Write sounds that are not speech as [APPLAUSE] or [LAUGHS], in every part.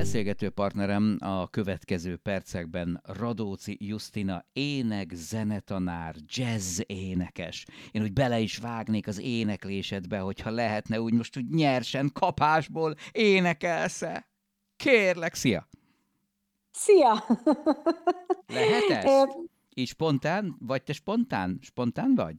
Beszélgető partnerem a következő percekben Radóci Justina ének, zenetanár, jazz énekes. Én úgy bele is vágnék az éneklésedbe, hogyha lehetne úgy most úgy nyersen, kapásból énekelsz-e? Kérlek, szia! Szia! Lehet ez? Így spontán? Vagy te spontán? Spontán vagy?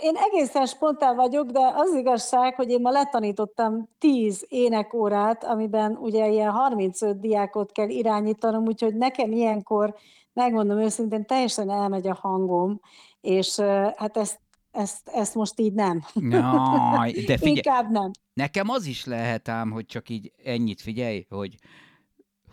Én egészen spontán vagyok, de az igazság, hogy én ma letanítottam 10 énekórát, amiben ugye ilyen 35 diákot kell irányítanom, úgyhogy nekem ilyenkor, megmondom őszintén, teljesen elmegy a hangom, és hát ezt, ezt, ezt most így nem. Jaj, de figyelj, Inkább nem. nekem az is lehet ám, hogy csak így ennyit figyelj, hogy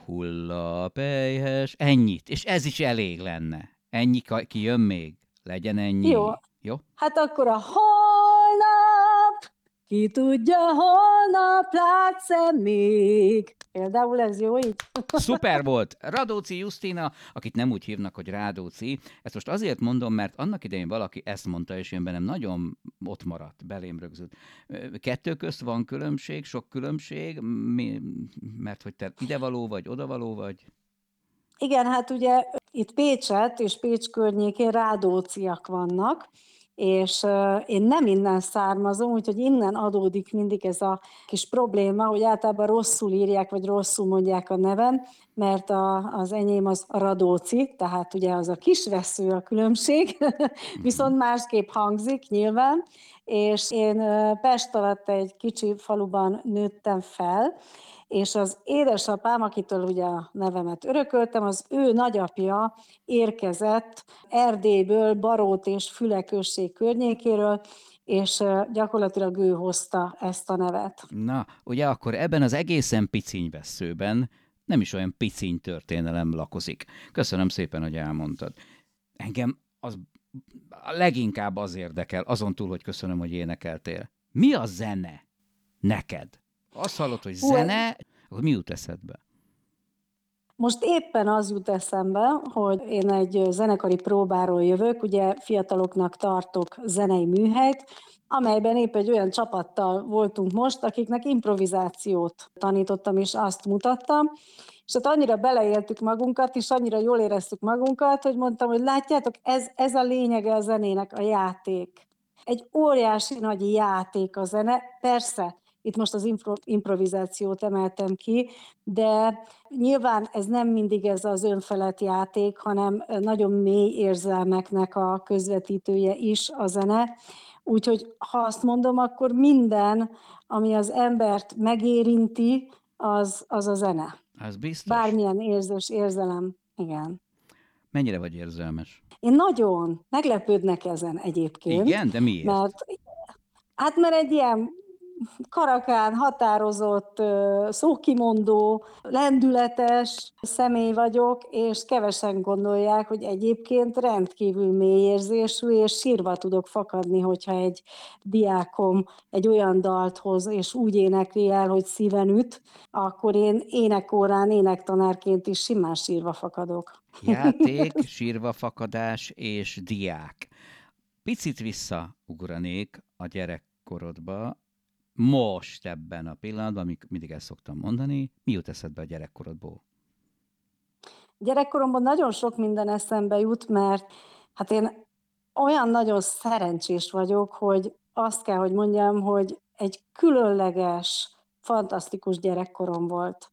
hullapelyhes, ennyit, és ez is elég lenne. Ennyi ka- kijön még? Legyen ennyi. Jó. Jó? Hát akkor a holnap, ki tudja, holnap látsz-e még? Például ez jó így? [LAUGHS] Szuper volt! Radóci Justina, akit nem úgy hívnak, hogy Rádóci. Ezt most azért mondom, mert annak idején valaki ezt mondta, és én bennem nagyon ott maradt, belém rögzült. Kettő közt van különbség, sok különbség, mi, mert hogy te idevaló vagy, odavaló vagy. Igen, hát ugye itt Pécset és Pécs környékén rádóciak vannak, és én nem innen származom, úgyhogy innen adódik mindig ez a kis probléma, hogy általában rosszul írják, vagy rosszul mondják a nevem, mert a, az enyém az Radóci, tehát ugye az a kis vesző a különbség, [LAUGHS] viszont másképp hangzik nyilván, és én Pest alatt egy kicsi faluban nőttem fel, és az édesapám, akitől ugye a nevemet örököltem, az ő nagyapja érkezett Erdélyből, Barót és Füle község környékéről, és gyakorlatilag ő hozta ezt a nevet. Na, ugye akkor ebben az egészen piciny veszőben nem is olyan piciny történelem lakozik. Köszönöm szépen, hogy elmondtad. Engem az leginkább az érdekel, azon túl, hogy köszönöm, hogy énekeltél. Mi a zene neked? Azt hallod, hogy zene, akkor mi jut eszedbe? Most éppen az jut eszembe, hogy én egy zenekari próbáról jövök, ugye fiataloknak tartok zenei műhelyt, amelyben épp egy olyan csapattal voltunk most, akiknek improvizációt tanítottam, és azt mutattam, és hát annyira beleéltük magunkat, és annyira jól éreztük magunkat, hogy mondtam, hogy látjátok, ez, ez a lényege a zenének, a játék. Egy óriási nagy játék a zene, persze, itt most az impro- improvizációt emeltem ki, de nyilván ez nem mindig ez az önfelett játék, hanem nagyon mély érzelmeknek a közvetítője is a zene. Úgyhogy ha azt mondom, akkor minden, ami az embert megérinti, az, az a zene. Az biztos. Bármilyen érzés, érzelem. Igen. Mennyire vagy érzelmes? Én nagyon meglepődnek ezen egyébként. Igen, de miért? Mert, hát mert egy ilyen karakán, határozott, szókimondó, lendületes személy vagyok, és kevesen gondolják, hogy egyébként rendkívül mélyérzésű, és sírva tudok fakadni, hogyha egy diákom egy olyan dalt hoz, és úgy énekli el, hogy szíven üt, akkor én énekórán, énektanárként is simán sírva fakadok. Játék, [LAUGHS] sírva fakadás és diák. Picit visszaugranék a gyerekkorodba, most ebben a pillanatban, amik mindig ezt szoktam mondani, mi jut eszedbe a gyerekkorodból? Gyerekkoromban nagyon sok minden eszembe jut, mert hát én olyan nagyon szerencsés vagyok, hogy azt kell, hogy mondjam, hogy egy különleges, fantasztikus gyerekkorom volt.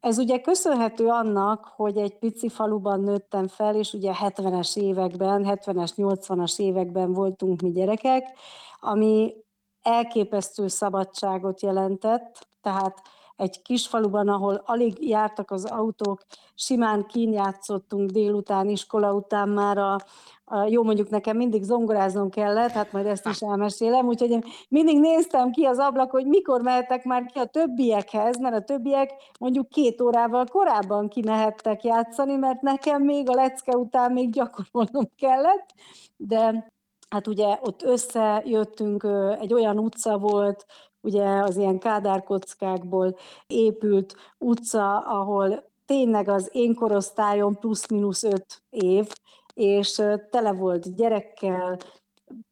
Ez ugye köszönhető annak, hogy egy pici faluban nőttem fel, és ugye 70-es években, 70-es, 80-as években voltunk mi gyerekek, ami elképesztő szabadságot jelentett, tehát egy kis faluban, ahol alig jártak az autók, simán kínjátszottunk délután, iskola után már a, a, jó, mondjuk nekem mindig zongoráznom kellett, hát majd ezt is elmesélem, úgyhogy én mindig néztem ki az ablak, hogy mikor mehetek már ki a többiekhez, mert a többiek mondjuk két órával korábban kimehettek játszani, mert nekem még a lecke után még gyakorolnom kellett, de hát ugye ott összejöttünk, egy olyan utca volt, ugye az ilyen kádárkockákból épült utca, ahol tényleg az én korosztályom plusz-minusz öt év, és tele volt gyerekkel,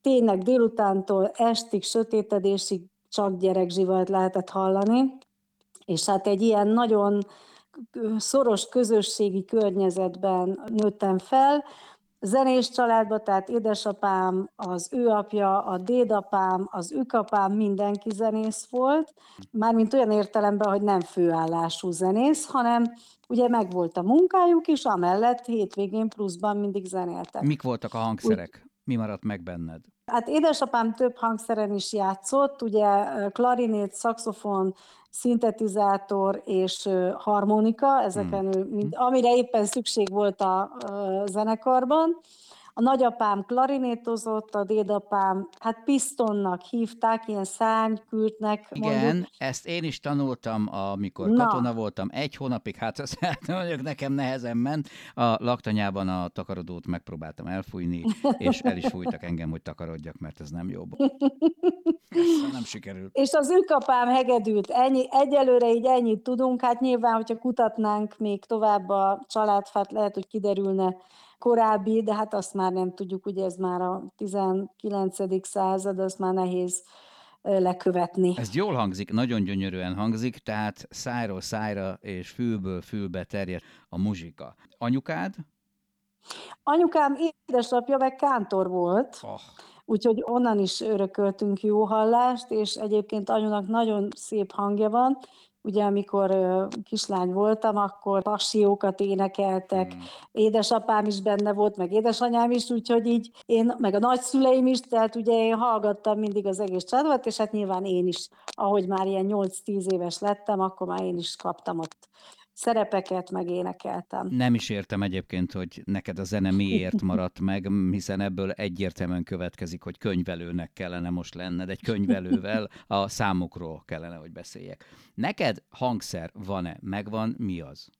tényleg délutántól estig, sötétedésig csak gyerekzsivalt lehetett hallani, és hát egy ilyen nagyon szoros közösségi környezetben nőttem fel, zenés családba, tehát édesapám, az ő apja, a dédapám, az ükapám, mindenki zenész volt, mármint olyan értelemben, hogy nem főállású zenész, hanem ugye megvolt a munkájuk is, amellett hétvégén pluszban mindig zenéltek. Mik voltak a hangszerek? Mi maradt meg benned? Hát édesapám több hangszeren is játszott, ugye klarinét, szaxofon, szintetizátor és harmonika, ezeken hmm. mind, amire éppen szükség volt a zenekarban. A nagyapám klarinétozott, a dédapám, hát pistonnak hívták, ilyen szárnykültnek Igen, mondjuk. ezt én is tanultam, amikor Na. katona voltam, egy hónapig, hát azt [LAUGHS] mondjuk nekem nehezen ment. A laktanyában a takarodót megpróbáltam elfújni, [LAUGHS] és el is fújtak engem, hogy takarodjak, mert ez nem jobb. Ez nem sikerült. És az ükapám hegedült. Ennyi, egyelőre így ennyit tudunk. Hát nyilván, hogyha kutatnánk még tovább a családfát, lehet, hogy kiderülne korábbi, de hát azt már nem tudjuk, ugye ez már a 19. század, azt már nehéz lekövetni. Ez jól hangzik, nagyon gyönyörűen hangzik, tehát szájról szájra és fülből fülbe terjed a muzsika. Anyukád? Anyukám édesapja meg kántor volt, oh. úgyhogy onnan is örököltünk jó hallást, és egyébként anyunak nagyon szép hangja van, Ugye, amikor kislány voltam, akkor passiókat énekeltek, mm. édesapám is benne volt, meg édesanyám is, úgyhogy így én, meg a nagyszüleim is, tehát ugye én hallgattam mindig az egész családot, és hát nyilván én is, ahogy már ilyen 8-10 éves lettem, akkor már én is kaptam ott szerepeket megénekeltem. Nem is értem egyébként, hogy neked a zene miért [LAUGHS] maradt meg, hiszen ebből egyértelműen következik, hogy könyvelőnek kellene most lenned, egy könyvelővel a számokról kellene, hogy beszéljek. Neked hangszer van-e? Megvan? Mi az?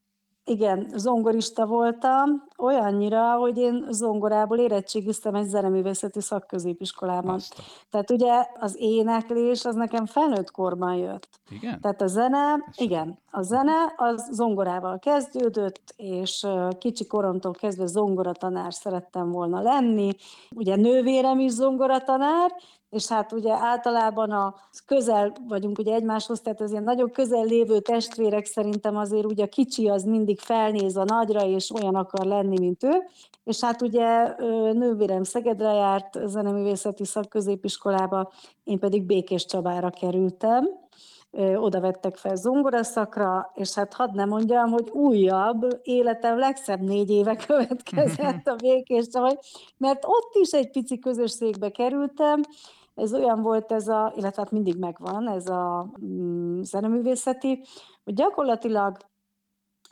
Igen, zongorista voltam, olyannyira, hogy én zongorából érettségiztem egy zeneművészeti szakközépiskolában. Azt. Tehát ugye az éneklés az nekem felnőtt korban jött. Igen? Tehát a zene, igen, a zene az zongorával kezdődött, és kicsi koromtól kezdve zongoratanár szerettem volna lenni. Ugye nővérem is zongoratanár, és hát ugye általában a közel vagyunk ugye egymáshoz, tehát az ilyen nagyon közel lévő testvérek szerintem azért ugye a kicsi az mindig felnéz a nagyra, és olyan akar lenni, mint ő, és hát ugye nővérem Szegedre járt zeneművészeti szakközépiskolába, én pedig Békés Csabára kerültem, oda vettek fel zongoraszakra, és hát hadd ne mondjam, hogy újabb, életem legszebb négy éve következett a [LAUGHS] Békés Csabára, mert ott is egy pici közösségbe kerültem, ez olyan volt ez a, illetve hát mindig megvan ez a mm, zeneművészeti, hogy gyakorlatilag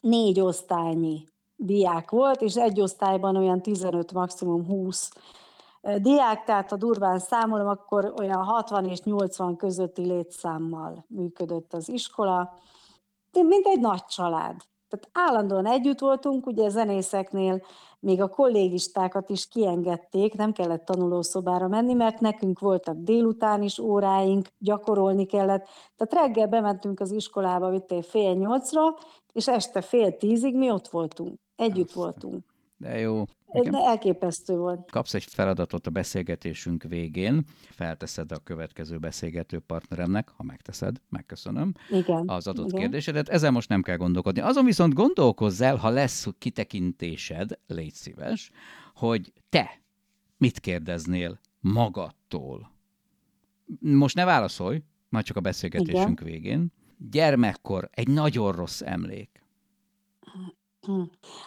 négy osztálynyi diák volt, és egy osztályban olyan 15, maximum 20 diák, tehát ha durván számolom, akkor olyan 60 és 80 közötti létszámmal működött az iskola, mint egy nagy család. Tehát állandóan együtt voltunk, ugye zenészeknél még a kollégistákat is kiengedték, nem kellett tanulószobára menni, mert nekünk voltak délután is óráink, gyakorolni kellett. Tehát reggel bementünk az iskolába, vittél fél nyolcra, és este fél tízig mi ott voltunk, együtt Aztán. voltunk. De jó. Nekem... Elképesztő volt. Kapsz egy feladatot a beszélgetésünk végén, felteszed a következő beszélgető partneremnek, ha megteszed, megköszönöm igen, az adott igen. kérdésedet. Ezen most nem kell gondolkodni. Azon viszont gondolkozz el, ha lesz kitekintésed, légy szíves, hogy te mit kérdeznél magadtól. Most ne válaszolj, majd csak a beszélgetésünk igen. végén. Gyermekkor egy nagyon rossz emlék. Hm.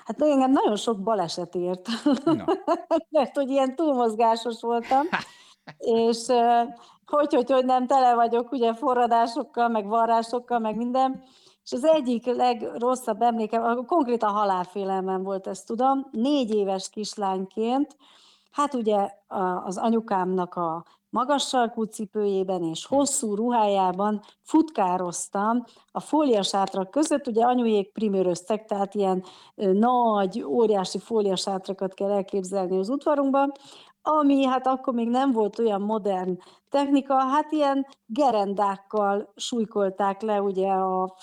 Hát engem nagyon sok baleset ért, no. [LAUGHS] mert hogy ilyen túlmozgásos voltam, és hogy, hogy, hogy nem tele vagyok ugye forradásokkal, meg varrásokkal, meg minden. És az egyik legrosszabb emlékem, konkrétan halálfélelmem volt, ezt tudom, négy éves kislányként, hát ugye az anyukámnak a magas sarkú cipőjében és hosszú ruhájában futkároztam a fóliasátrak között, ugye anyujék primőröztek, tehát ilyen nagy, óriási fóliasátrakat kell elképzelni az udvarunkban, ami hát akkor még nem volt olyan modern technika, hát ilyen gerendákkal súlykolták le ugye a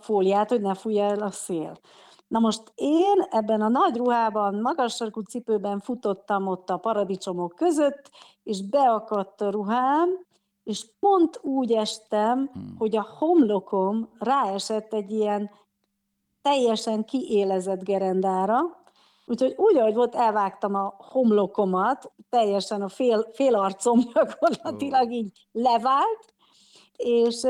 fóliát, hogy ne fújja el a szél. Na most én ebben a nagy ruhában, magas sarkú cipőben futottam ott a paradicsomok között, és beakadt a ruhám, és pont úgy estem, hmm. hogy a homlokom ráesett egy ilyen teljesen kiélezett gerendára, úgyhogy úgy, ahogy volt, elvágtam a homlokomat, teljesen a fél, fél arcom [LAUGHS] gyakorlatilag így levált, és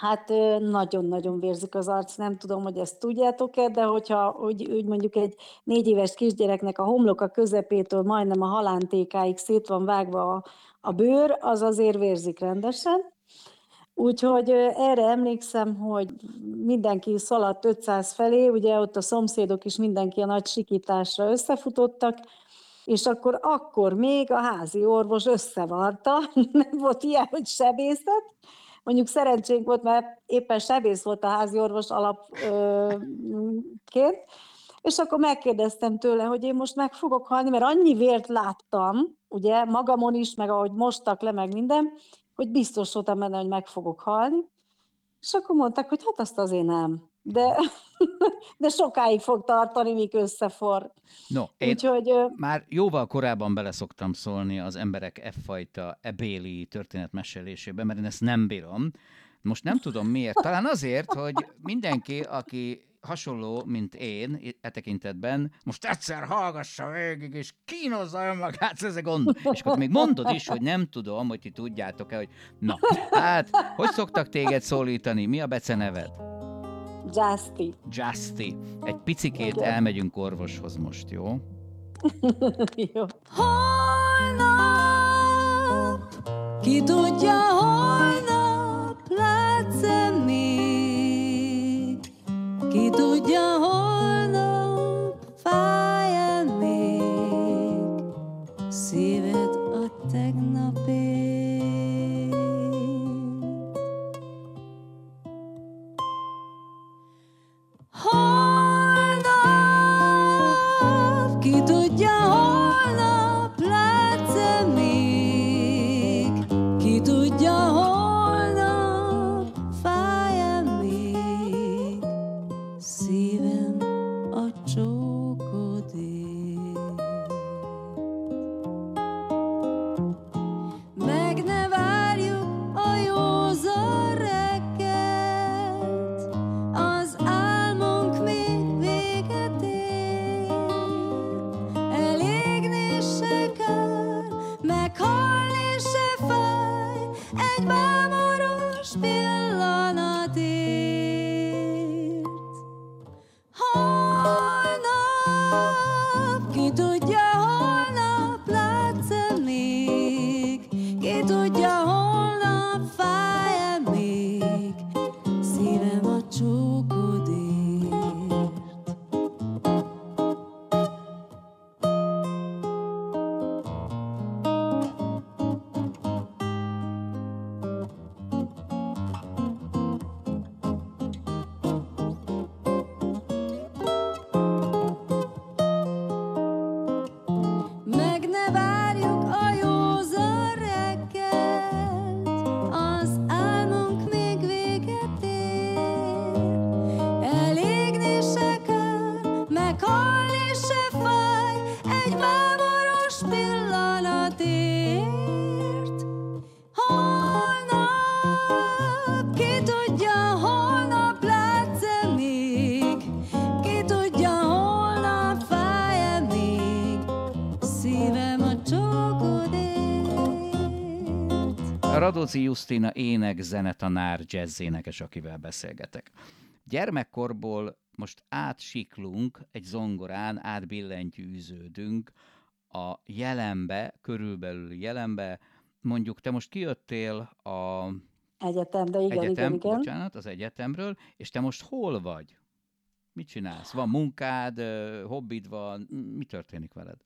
Hát nagyon-nagyon vérzik az arc, nem tudom, hogy ezt tudjátok-e, de hogyha úgy, úgy mondjuk egy négy éves kisgyereknek a homloka közepétől majdnem a halántékáig szét van vágva a, a bőr, az azért vérzik rendesen. Úgyhogy erre emlékszem, hogy mindenki szaladt 500 felé, ugye ott a szomszédok is mindenki a nagy sikításra összefutottak, és akkor akkor még a házi orvos összevarta, [LAUGHS] nem volt ilyen, hogy sebészet, Mondjuk szerencsénk volt, mert éppen sebész volt a házi orvos alapként, és akkor megkérdeztem tőle, hogy én most meg fogok halni, mert annyi vért láttam, ugye, magamon is, meg ahogy mostak le, meg minden, hogy biztos voltam benne, hogy meg fogok halni. És akkor mondták, hogy hát azt azért nem. De, [LAUGHS] de sokáig fog tartani, míg összefor. No, én Úgyhogy, már jóval korábban beleszoktam szólni az emberek e fajta ebéli történetmesélésébe, mert én ezt nem bírom. Most nem tudom miért. Talán azért, hogy mindenki, aki hasonló, mint én e tekintetben, most egyszer hallgassa végig, és kínozza önmagát, ez a gond. És akkor még mondod is, hogy nem tudom, hogy ti tudjátok-e, hogy na, hát, hogy szoktak téged szólítani? Mi a beceneved? Justy. Justy. Egy picikét Igen. elmegyünk orvoshoz most, jó? [LAUGHS] jó. Holnap, ki tudja, holnap látsz tudja, Radóci Justina ének, zenetanár, jazzénekes, akivel beszélgetek. Gyermekkorból most átsiklunk egy zongorán, átbillentyűződünk a jelenbe, körülbelül jelenbe, mondjuk te most kijöttél a Egyetem, de igen, egyetem, igen, igen. bocsánat, az egyetemről, és te most hol vagy? Mit csinálsz? Van munkád, hobbid van, mi történik veled?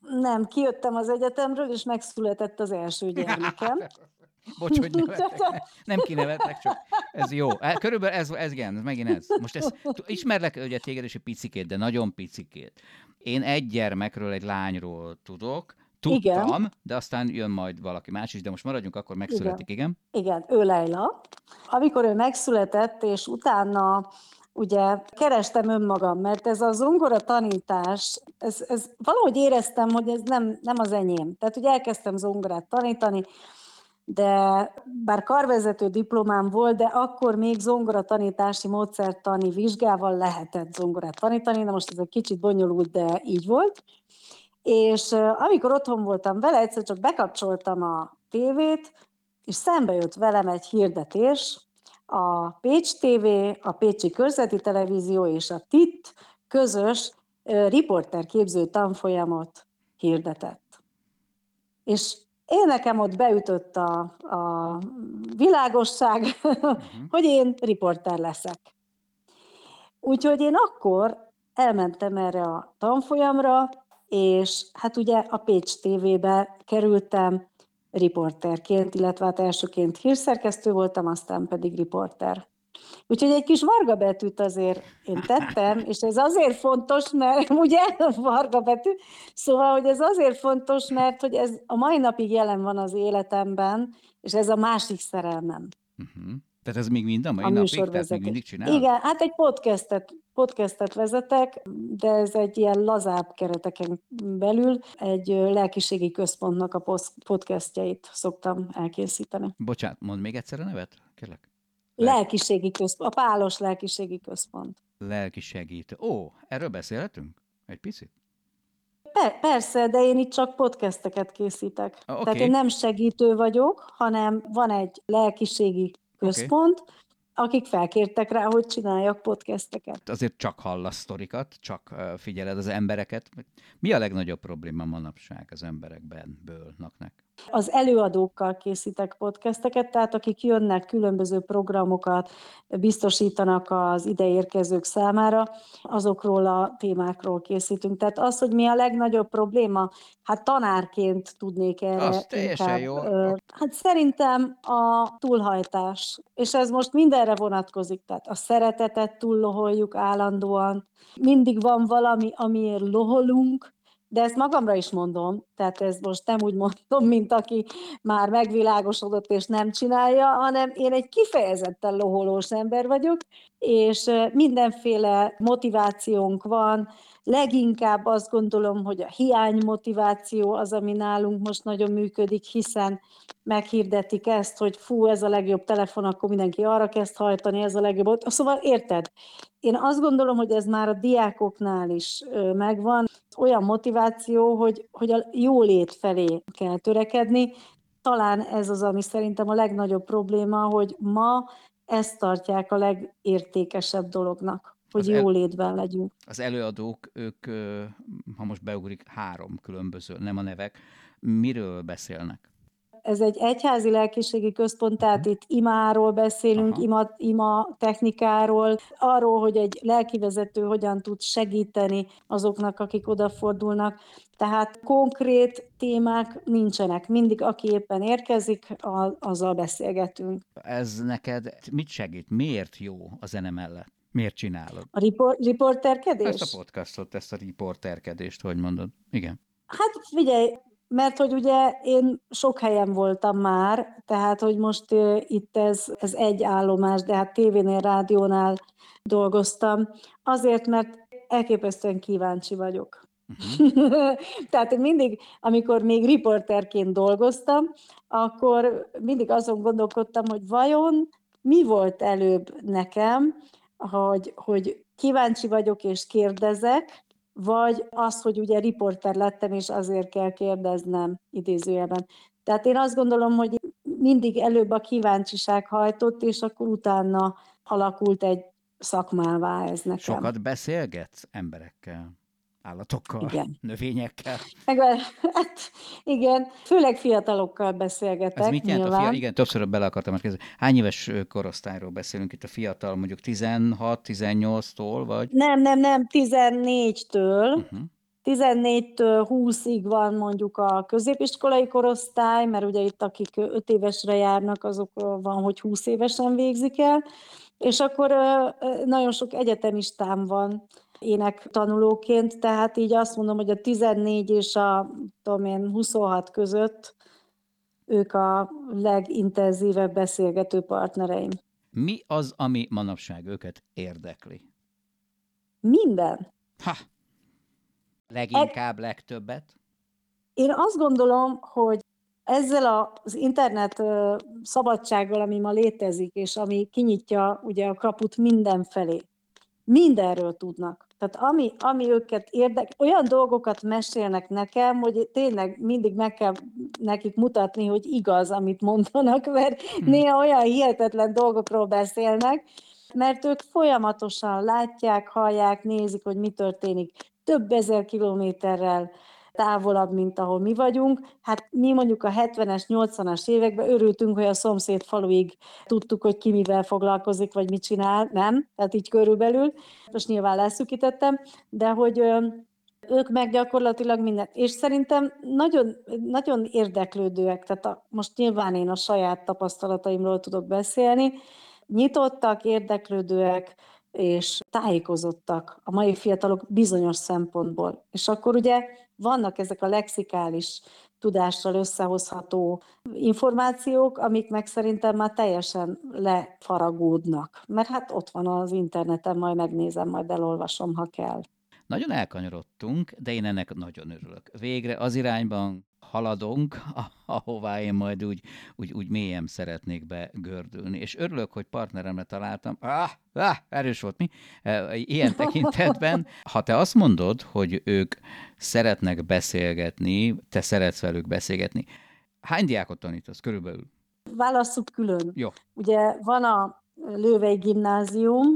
Nem, kijöttem az egyetemről, és megszületett az első gyermekem. [LAUGHS] [LAUGHS] Bocs, hogy nevetek. Nem kinevetek, csak ez jó. E, Körülbelül ez, ez igen, ez megint ez. Most ez, ismerlek ugye téged is egy picikét, de nagyon picikét. Én egy gyermekről, egy lányról tudok, tudtam, Igen. de aztán jön majd valaki más is, de most maradjunk, akkor megszületik, igen? Igen, ő Leila. Amikor ő megszületett, és utána ugye kerestem önmagam, mert ez a zongora tanítás, ez, ez valahogy éreztem, hogy ez nem, nem az enyém. Tehát ugye elkezdtem zongorát tanítani, de bár karvezető diplomám volt, de akkor még zongora tanítási módszertani vizsgával lehetett zongorát tanítani, na most ez egy kicsit bonyolult, de így volt. És amikor otthon voltam vele, egyszer csak bekapcsoltam a tévét, és szembe jött velem egy hirdetés, a Pécs TV, a Pécsi Körzeti Televízió és a TIT közös riporterképző tanfolyamot hirdetett. És én nekem ott beütött a, a világosság, hogy én riporter leszek. Úgyhogy én akkor elmentem erre a tanfolyamra, és hát ugye a Pécs TV-be kerültem riporterként, illetve hát elsőként hírszerkesztő voltam, aztán pedig riporter. Úgyhogy egy kis varga betűt azért én tettem, és ez azért fontos, mert [LAUGHS] ugye varga betű, szóval, hogy ez azért fontos, mert hogy ez a mai napig jelen van az életemben, és ez a másik szerelmem. Uh-huh. Tehát ez még mind a mai A napig, tehát még mindig csinálod? Igen, hát egy podcastet, podcastet vezetek, de ez egy ilyen lazább kereteken belül egy lelkiségi központnak a podcastjait szoktam elkészíteni. Bocsánat, mondd még egyszer a nevet, kérlek. Lelkiségi központ, a Pálos Lelkiségi Központ. Lelki segítő. Ó, erről beszélhetünk? Egy picit? Per- persze, de én itt csak podcasteket készítek. Ah, oké. Tehát én nem segítő vagyok, hanem van egy lelkiségi központ, akik felkértek rá, hogy csináljak podcasteket. Azért csak hallasz sztorikat, csak figyeled az embereket. Mi a legnagyobb probléma manapság az emberekben, bőlnaknek? Az előadókkal készítek podcasteket, tehát akik jönnek, különböző programokat biztosítanak az ideérkezők számára, azokról a témákról készítünk. Tehát az, hogy mi a legnagyobb probléma, hát tanárként tudnék erre Az teljesen jó. Hát szerintem a túlhajtás, és ez most mindenre vonatkozik, tehát a szeretetet túlloholjuk állandóan, mindig van valami, amiért loholunk, de ezt magamra is mondom, tehát ez most nem úgy mondom, mint aki már megvilágosodott és nem csinálja, hanem én egy kifejezetten loholós ember vagyok, és mindenféle motivációnk van, leginkább azt gondolom, hogy a hiány motiváció az, ami nálunk most nagyon működik, hiszen meghirdetik ezt, hogy fú, ez a legjobb telefon, akkor mindenki arra kezd hajtani, ez a legjobb. Szóval érted? Én azt gondolom, hogy ez már a diákoknál is megvan. Olyan motiváció, hogy, hogy a jólét felé kell törekedni. Talán ez az, ami szerintem a legnagyobb probléma, hogy ma ezt tartják a legértékesebb dolognak, hogy el- jólétben legyünk. Az előadók, ők, ha most beugrik, három különböző, nem a nevek, miről beszélnek? Ez egy egyházi lelkiségi központ, tehát itt imáról beszélünk, Aha. ima, ima technikáról, arról, hogy egy lelkivezető hogyan tud segíteni azoknak, akik odafordulnak. Tehát konkrét témák nincsenek. Mindig, aki éppen érkezik, azzal beszélgetünk. Ez neked mit segít? Miért jó a zene mellett? Miért csinálod? A ripor, riporterkedés? Ezt a podcastot, ezt a riporterkedést, hogy mondod? Igen. Hát figyelj, mert hogy ugye én sok helyen voltam már, tehát hogy most itt ez, ez egy állomás, de hát tévénél, rádiónál dolgoztam, azért, mert elképesztően kíváncsi vagyok. Uh-huh. [LAUGHS] Tehát én mindig, amikor még riporterként dolgoztam, akkor mindig azon gondolkodtam, hogy vajon mi volt előbb nekem, hogy, hogy kíváncsi vagyok és kérdezek, vagy az, hogy ugye riporter lettem, és azért kell kérdeznem idézőjelben. Tehát én azt gondolom, hogy mindig előbb a kíváncsiság hajtott, és akkor utána alakult egy szakmává ez nekem. Sokat beszélgetsz emberekkel? Állatokkal, Igen. növényekkel. Meg, hát, igen, főleg fiatalokkal beszélgetek Ez mit jelent a nyilván. fiatal? Igen, többször bele akartam már kérdezni. Hány éves korosztályról beszélünk itt a fiatal, mondjuk 16-18-tól, vagy? Nem, nem, nem, 14-től. Uh-huh. 14-től 20-ig van mondjuk a középiskolai korosztály, mert ugye itt akik 5 évesre járnak, azok van, hogy 20 évesen végzik el, és akkor nagyon sok egyetemistám van ének tanulóként, tehát így azt mondom, hogy a 14 és a tudom én, 26 között ők a legintenzívebb beszélgető partnereim. Mi az, ami manapság őket érdekli? Minden. Ha! Leginkább, legtöbbet? Én azt gondolom, hogy ezzel az internet szabadsággal, ami ma létezik, és ami kinyitja ugye a kaput mindenfelé, mindenről tudnak. Tehát ami, ami őket érdek, olyan dolgokat mesélnek nekem, hogy tényleg mindig meg kell nekik mutatni, hogy igaz, amit mondanak, mert Hm. néha olyan hihetetlen dolgokról beszélnek, mert ők folyamatosan látják, hallják, nézik, hogy mi történik több ezer kilométerrel távolabb, mint ahol mi vagyunk. Hát mi mondjuk a 70-es, 80-as években örültünk, hogy a szomszéd faluig tudtuk, hogy ki mivel foglalkozik, vagy mit csinál, nem? Tehát így körülbelül. Most nyilván leszűkítettem, de hogy ők meg gyakorlatilag mindent. És szerintem nagyon, nagyon érdeklődőek, tehát a, most nyilván én a saját tapasztalataimról tudok beszélni, nyitottak, érdeklődőek, és tájékozottak a mai fiatalok bizonyos szempontból. És akkor ugye vannak ezek a lexikális tudással összehozható információk, amik meg szerintem már teljesen lefaragódnak. Mert hát ott van az interneten, majd megnézem, majd elolvasom, ha kell. Nagyon elkanyarodtunk, de én ennek nagyon örülök. Végre az irányban haladunk, [LAUGHS] ahová én majd úgy, úgy, úgy mélyen szeretnék begördülni. És örülök, hogy partneremre találtam. Ah, ah, erős volt mi? E, Ilyen [LAUGHS] tekintetben, ha te azt mondod, hogy ők szeretnek beszélgetni, te szeretsz velük beszélgetni, hány diákot tanítasz körülbelül? Válasszuk külön. Jó. Ugye van a Lővei Gimnázium,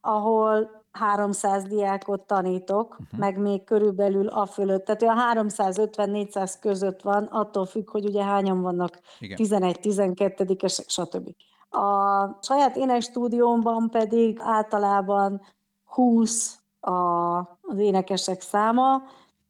ahol 300 diákot tanítok, uh-huh. meg még körülbelül a fölött. Tehát olyan 350-400 között van, attól függ, hogy ugye hányan vannak, Igen. 11-12-esek, stb. A saját énekstúdiómban pedig általában 20 a, az énekesek száma,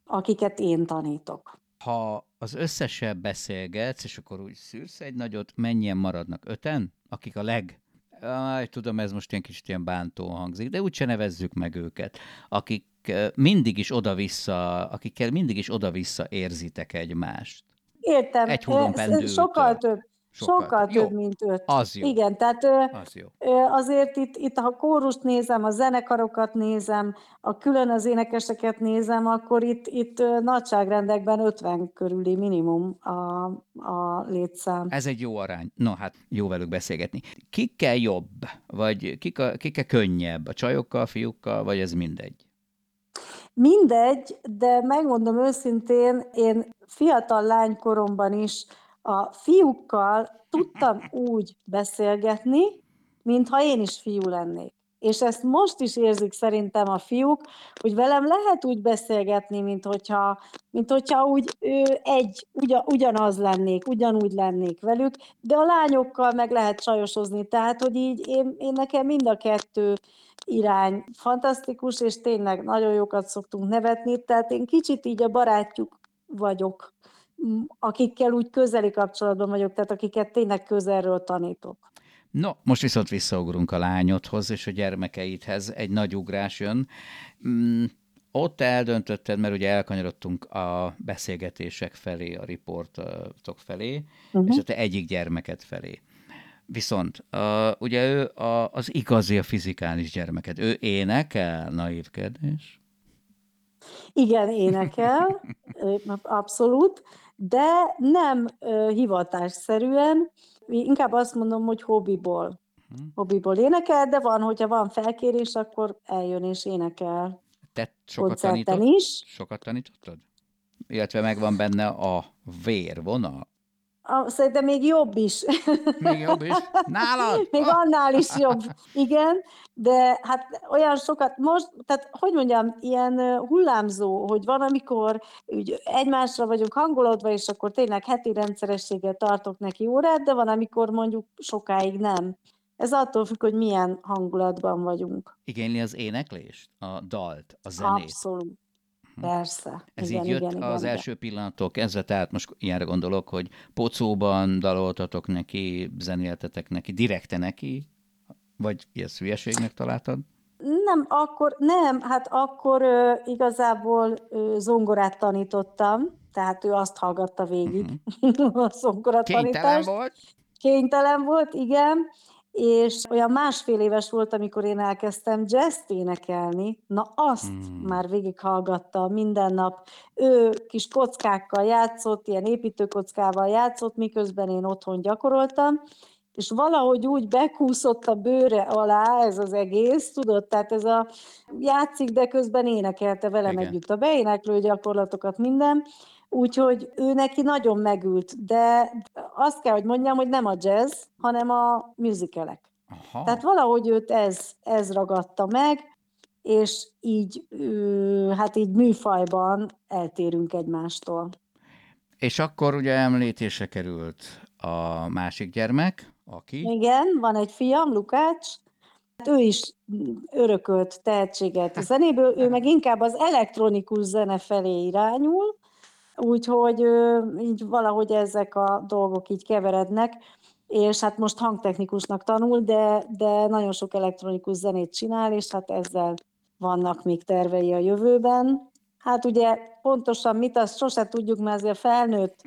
akiket én tanítok. Ha az összessel beszélgetsz, és akkor úgy szűrsz egy nagyot, mennyien maradnak? Öten? Akik a leg... Aj, tudom, ez most ilyen kicsit ilyen bántó hangzik, de úgyse nevezzük meg őket. Akik eh, mindig is oda-vissza, akikkel mindig is oda-vissza érzitek egymást. Értem, Egy sokkal több, Sokkal sokkal, több. Jó. mint öt. Az jó. Igen, tehát Az jó. Azért itt, itt, ha kórust nézem, a zenekarokat nézem, a külön az énekeseket nézem, akkor itt, itt nagyságrendekben 50 körüli minimum a, a létszám. Ez egy jó arány. No, hát jó velük beszélgetni. Kikkel jobb? Vagy kik a, kikkel könnyebb? A csajokkal, fiúkkal, vagy ez mindegy? Mindegy, de megmondom őszintén, én fiatal lánykoromban is a fiúkkal tudtam úgy beszélgetni, mintha én is fiú lennék. És ezt most is érzik szerintem a fiúk, hogy velem lehet úgy beszélgetni, mint hogyha, mint hogyha úgy ő, egy, ugyan, ugyanaz lennék, ugyanúgy lennék velük, de a lányokkal meg lehet csajosozni. Tehát, hogy így én, én nekem mind a kettő irány fantasztikus, és tényleg nagyon jókat szoktunk nevetni, tehát én kicsit így a barátjuk vagyok, akikkel úgy közeli kapcsolatban vagyok, tehát akiket tényleg közelről tanítok. No, most viszont visszaugrunk a lányodhoz és a gyermekeidhez. Egy nagy ugrás jön. Mm, ott eldöntötted, mert ugye elkanyarodtunk a beszélgetések felé, a riportok felé, uh-huh. és a te egyik gyermeket felé. Viszont uh, ugye ő a, az igazi, a fizikális gyermeked. Ő énekel, naívkedés. Igen, énekel, [LAUGHS] abszolút, de nem ö, hivatásszerűen, inkább azt mondom, hogy hobbiból. Hobbiból énekel, de van, hogyha van felkérés, akkor eljön és énekel. Te sokat Koncerten tanított? is. Sokat tanítottad? Illetve megvan benne a vérvonal? A, szerintem még jobb is. Még jobb is. Nálad? Még annál is jobb, igen, de hát olyan sokat most, tehát hogy mondjam, ilyen hullámzó, hogy van, amikor úgy egymásra vagyunk hangolódva, és akkor tényleg heti rendszerességgel tartok neki órát, de van, amikor mondjuk sokáig nem. Ez attól függ, hogy milyen hangulatban vagyunk. Igényli az éneklést, a dalt, a zenét. Abszolút. Persze. Ez igen, így jött igen, igen, az igen. első pillanattól kezdve, tehát most ilyenre gondolok, hogy pocóban daloltatok neki, zenéltetek neki, direkte neki, vagy ilyen hülyeségnek találtad? Nem, akkor nem, hát akkor ö, igazából ö, zongorát tanítottam, tehát ő azt hallgatta végig, uh-huh. [LAUGHS] a zongoratanítást. volt? Kénytelen volt, igen, és olyan másfél éves volt, amikor én elkezdtem jazz énekelni, na azt Hmm. már végighallgatta minden nap. Ő kis kockákkal játszott, ilyen építőkockával játszott, miközben én otthon gyakoroltam, és valahogy úgy bekúszott a bőre alá ez az egész, tudod, tehát ez a játszik, de közben énekelte velem Igen. együtt a beéneklő gyakorlatokat, minden, úgyhogy ő neki nagyon megült, de azt kell, hogy mondjam, hogy nem a jazz, hanem a musicalek. Aha. Tehát valahogy őt ez, ez ragadta meg, és így, hát így műfajban eltérünk egymástól. És akkor ugye említése került a másik gyermek, aki... Igen, van egy fiam, Lukács, hát ő is örökölt tehetséget a zenéből, ő meg inkább az elektronikus zene felé irányul, úgyhogy így valahogy ezek a dolgok így keverednek, és hát most hangtechnikusnak tanul, de, de nagyon sok elektronikus zenét csinál, és hát ezzel vannak még tervei a jövőben. Hát ugye pontosan mit, azt sose tudjuk, mert azért felnőtt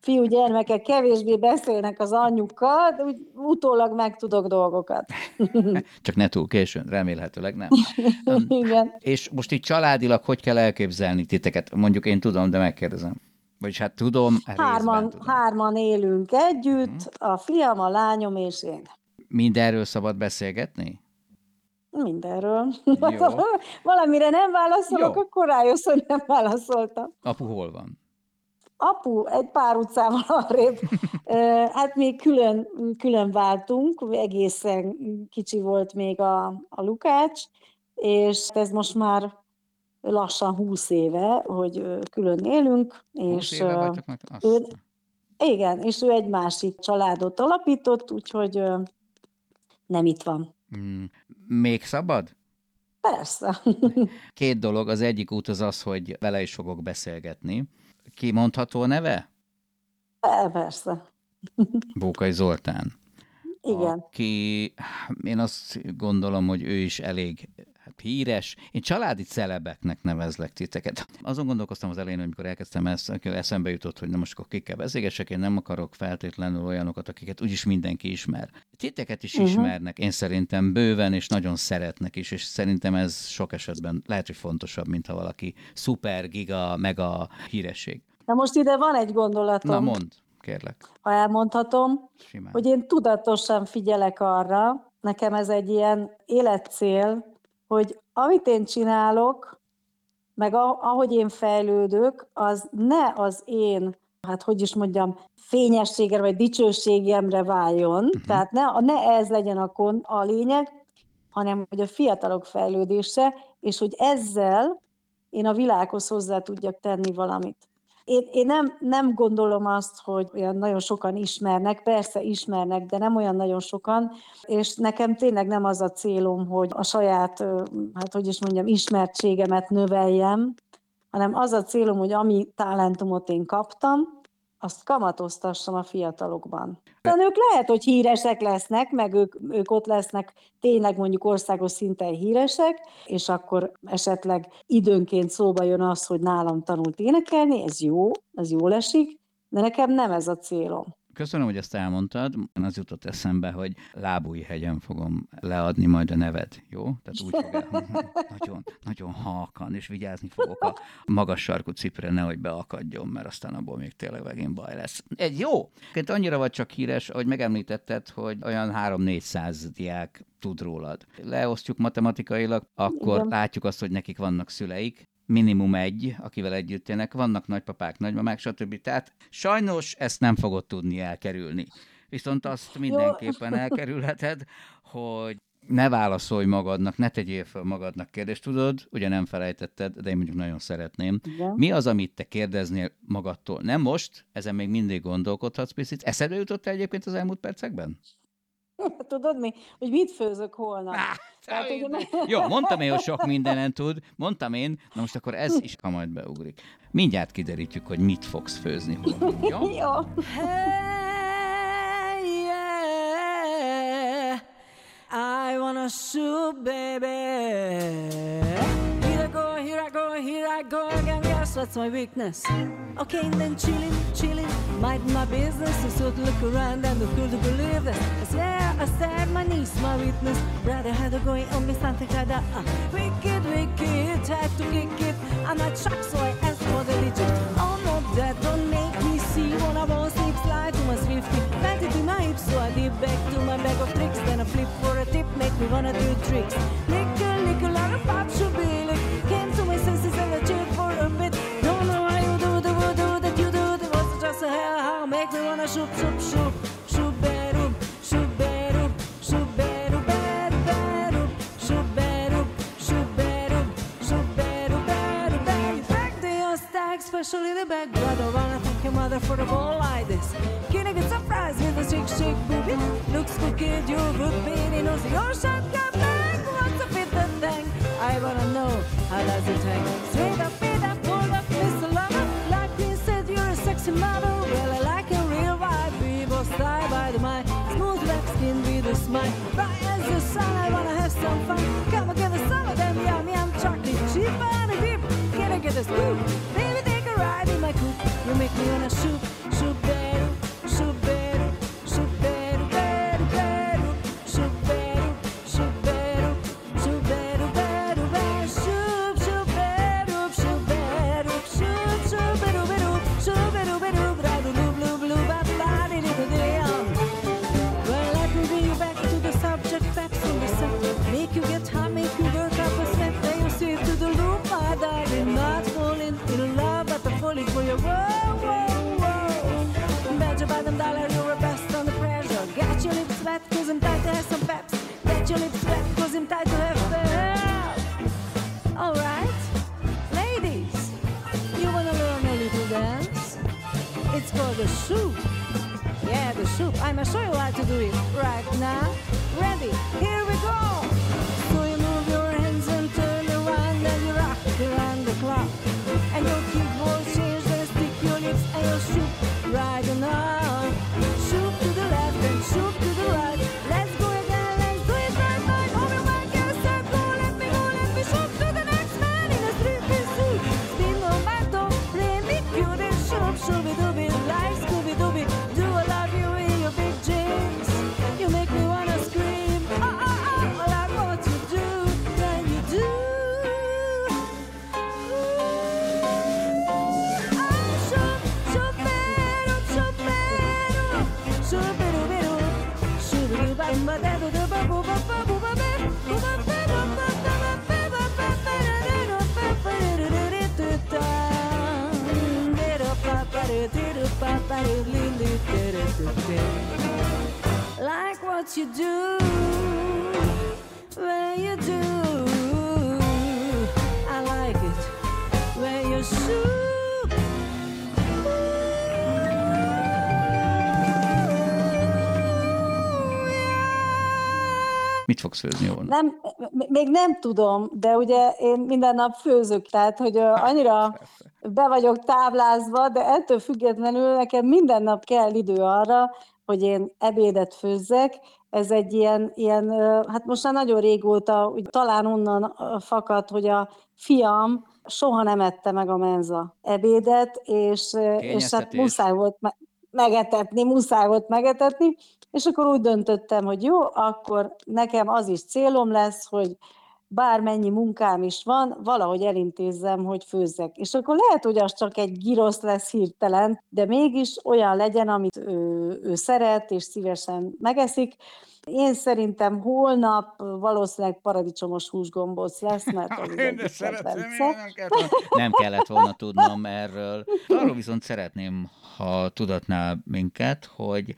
fiú-gyermekek kevésbé beszélnek az anyjukkal, de úgy utólag megtudok dolgokat. [LAUGHS] Csak ne túl későn, remélhetőleg nem. [LAUGHS] Igen. És most így családilag hogy kell elképzelni titeket? Mondjuk én tudom, de megkérdezem. Vagyis hát tudom, Hárman, tudom. hárman élünk együtt, a fiam, a lányom és én. Mindenről szabad beszélgetni? Mindenről. Jó. [LAUGHS] Valamire nem válaszolok, Jó. akkor rájössz, hogy nem válaszoltam. Apu hol van? Apu egy pár utcával [LAUGHS] arrébb. Hát mi külön, külön váltunk, egészen kicsi volt még a, a Lukács, és ez most már lassan 20 éve, hogy külön élünk, 20 és éve vagytok meg? Azt. ő- igen, és ő egy másik családot alapított, úgyhogy nem itt van. Mm, Még szabad? Persze. [LAUGHS] Két dolog. Az egyik út az az, hogy vele is fogok beszélgetni. Ki mondható a neve? Persze. [LAUGHS] Bókai Zoltán. Igen. Aki, én azt gondolom, hogy ő is elég híres. Én családi celebeknek nevezlek titeket. Azon gondolkoztam az elején, amikor elkezdtem ezt, eszembe jutott, hogy na most akkor kikkel beszélgessek, én nem akarok feltétlenül olyanokat, akiket úgyis mindenki ismer. Titeket is Mhm. ismernek, én szerintem bőven, és nagyon szeretnek is, és szerintem ez sok esetben lehet, hogy fontosabb, mint ha valaki szuper, giga, mega híresség. Na most ide van egy gondolatom, Na mond, kérlek, ha elmondhatom, simán. hogy én tudatosan figyelek arra, nekem ez egy ilyen életcél, hogy amit én csinálok, meg ahogy én fejlődök, az ne az én, hát hogy is mondjam, fényességre vagy dicsőségemre váljon, uh-huh. tehát ne, ne ez legyen a, kon, a lényeg, hanem hogy a fiatalok fejlődése, és hogy ezzel én a világhoz hozzá tudjak tenni valamit. Én, én nem, nem gondolom azt, hogy olyan nagyon sokan ismernek, persze ismernek, de nem olyan nagyon sokan, és nekem tényleg nem az a célom, hogy a saját, hát hogy is mondjam, ismertségemet növeljem, hanem az a célom, hogy ami talentumot én kaptam, azt kamatoztassam a fiatalokban. De ők lehet, hogy híresek lesznek, meg ők, ők ott lesznek tényleg mondjuk országos szinten híresek, és akkor esetleg időnként szóba jön az, hogy nálam tanult énekelni, ez jó, ez jól esik, de nekem nem ez a célom. Köszönöm, hogy ezt elmondtad. Az jutott eszembe, hogy Lábújhegyen fogom leadni majd a neved, jó? Tehát úgy fog el, [LAUGHS] nagyon, nagyon halkan, és vigyázni fogok a magas sarkú cipre, nehogy beakadjon, mert aztán abból még tényleg megint baj lesz. Egy jó! Két annyira vagy csak híres, ahogy megemlítetted, hogy olyan 3-400 diák tud rólad. Leosztjuk matematikailag, akkor Igen. látjuk azt, hogy nekik vannak szüleik, minimum egy, akivel együtt élnek, vannak nagypapák, nagymamák, stb. Tehát sajnos ezt nem fogod tudni elkerülni. Viszont azt mindenképpen elkerülheted, hogy ne válaszolj magadnak, ne tegyél fel magadnak kérdést, tudod, ugye nem felejtetted, de én mondjuk nagyon szeretném. Igen. Mi az, amit te kérdeznél magadtól? Nem most, ezen még mindig gondolkodhatsz picit. Eszedbe jutott egyébként az elmúlt percekben? [LAUGHS] Tudod mi? Hogy mit főzök holnap? Á, Tehát, ugye ne- Jó, mondtam én, hogy sok mindenen tud, mondtam én, na most akkor ez is ha majd beugrik. Mindjárt kiderítjük, hogy mit fogsz főzni holnap, jó? [LAUGHS] Jó. Hey, yeah, I wanna shoot, baby. Here I go, here I go, here I go again. Guess what's my weakness? Okay, then chilling, chilling, mind my business. You sort look around and cool to believe this. I swear, I said my niece, my witness. Brother had to go on me something like that. Uh, wicked, wicked, had to kick it. I'm not shocked, so I asked for the legit. Oh no, that don't make me see when I want sleep slide to my swifty. It in my hips, so I dip back to my bag of tricks. Then I flip for a tip, make me wanna do tricks. Better, shoot, better, better, better. Shoot, better, shoot, better, shoot, better, better, better. Back the your stack, especially the back. Brother, wanna thank your mother for the ball like this. Can I get surprised with a chick, chick booby? Looks good, kid, you good beanie nose. Your shot got back. What's up with the thing? I wanna know how does it hang? Straight up, feet up, pull up, Mr. Lover. Like you said, you're a sexy model. I like a People style by the mind. Smooth black skin with a smile. Bright as the sun, I wanna have some fun. Come and give me some of them yum yum chocolate chip and a dip. Can I get a scoop? Baby, take a ride in my coupe. You make me wanna shoot, shoot better, I'm tight to. Alright, ladies, you wanna learn a little dance? It's called the soup. Yeah, the soup. I'ma show you how to do it right now. Ready? Here we go. Like what you do Mit fogsz főzni holnap? Nem, még nem tudom, de ugye én minden nap főzök, tehát hogy annyira [LAUGHS] be vagyok táblázva, de ettől függetlenül nekem minden nap kell idő arra, hogy én ebédet főzzek. Ez egy ilyen, ilyen hát most már nagyon régóta, úgy talán onnan fakad, hogy a fiam soha nem ette meg a menza ebédet, és, és hát muszáj volt me- megetetni, muszáj volt megetetni, és akkor úgy döntöttem, hogy jó, akkor nekem az is célom lesz, hogy bármennyi munkám is van, valahogy elintézzem, hogy főzzek. És akkor lehet, hogy az csak egy girosz lesz hirtelen, de mégis olyan legyen, amit ő, ő szeret és szívesen megeszik. Én szerintem holnap valószínűleg paradicsomos húsgombóc lesz, mert [LAUGHS] az Én de kedvencem. én nem, kellett volna, [LAUGHS] nem kellett volna tudnom erről. Arról viszont szeretném, ha tudatnál minket, hogy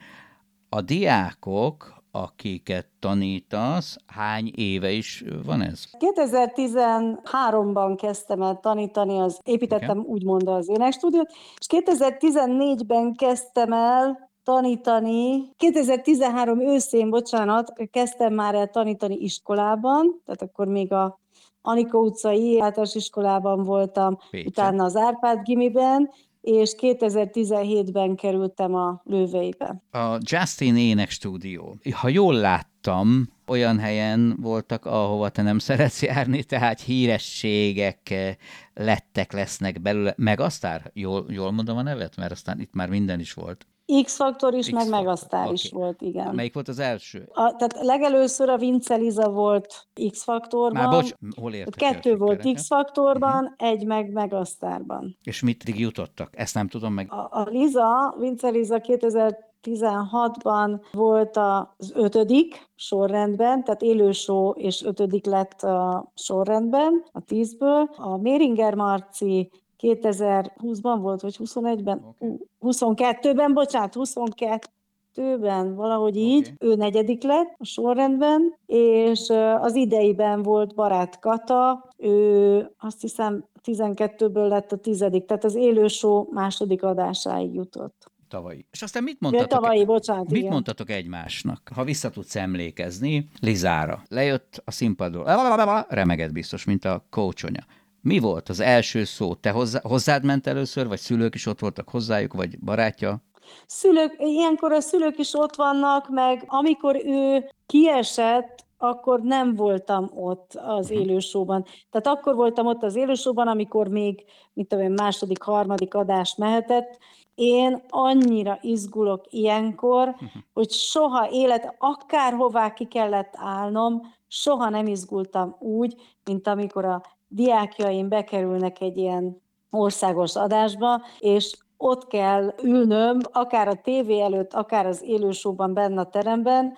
a diákok, akiket tanítasz, hány éve is van ez? 2013-ban kezdtem el tanítani, az építettem úgymond az énekstúdiót, és 2014-ben kezdtem el tanítani, 2013 őszén, bocsánat, kezdtem már el tanítani iskolában, tehát akkor még a Anika utcai általános iskolában voltam, Pécsen. utána az Árpád gimiben, és 2017-ben kerültem a Lőveibe. A Justin Ének stúdió. Ha jól láttam, olyan helyen voltak, ahova te nem szeretsz járni, tehát hírességek eh, lettek, lesznek belőle. Meg aztán, jól, jól mondom a nevet? Mert aztán itt már minden is volt. X-faktor is, meg X-faktor, Megasztár is oké. volt, igen. Melyik volt az első? A, tehát legelőször a Vince Liza volt X-faktorban. Már bocs, hol értek el kettő volt sikereket? X-faktorban, Mhm. egy meg Megasztárban. És mit jutottak? Ezt nem tudom meg. A, a Liza, Vince Liza 2016-ban volt az ötödik sorrendben, tehát élő show és ötödik lett a sorrendben, a tízből. A Méringer Marci 2020-ban volt, vagy 21-ben? Oké. Okay. 22-ben, bocsánat, 22-ben, valahogy így. Oké. Ő negyedik lett a sorrendben, és az ideiben volt Barát Kata, ő azt hiszem 12-ből lett a tizedik, tehát az élő show második adásáig jutott. Tavalyi. És aztán mit Ja, mondtatok? tavalyi, bocsánat, Mit igen. mondtatok egymásnak, ha vissza tudsz emlékezni Lizára? Lejött a színpadról, remegett biztos, mint a kócsonya. Mi volt az első szó? Te hozzá, hozzád ment először, vagy szülők is ott voltak hozzájuk, vagy barátja? Szülők, ilyenkor a szülők is ott vannak, meg amikor ő kiesett, akkor nem voltam ott az Mhm. élősóban. Tehát akkor voltam ott az élősóban, amikor még, mit tudom én, második, harmadik adás mehetett. Én annyira izgulok ilyenkor, Mhm. hogy soha élet, akárhová ki kellett állnom, soha nem izgultam úgy, mint amikor a diákjaim bekerülnek egy ilyen országos adásba, és ott kell ülnöm, akár a tévé előtt, akár az élősóban benne a teremben,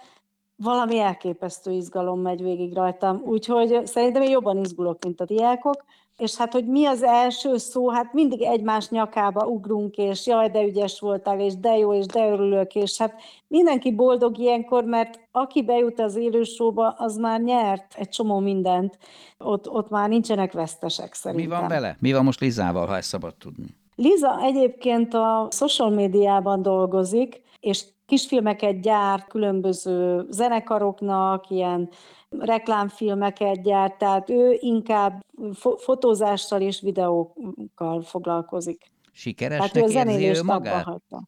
valami elképesztő izgalom megy végig rajtam, úgyhogy szerintem én jobban izgulok, mint a diákok, és hát, hogy mi az első szó, hát mindig egymás nyakába ugrunk, és jaj, de ügyes voltál, és de jó, és de örülök, és hát mindenki boldog ilyenkor, mert aki bejut az élősóba, az már nyert egy csomó mindent. Ott, ott már nincsenek vesztesek Mi szerintem. van vele? Mi van most Lizával, ha ezt szabad tudni? Liza egyébként a social médiában dolgozik, és kisfilmeket gyárt különböző zenekaroknak, ilyen reklámfilmeket gyárt, tehát ő inkább fo- fotózással és videókkal foglalkozik. Tehát ő Sikeresnek a érzi ő zenélést abba magát? hagyta.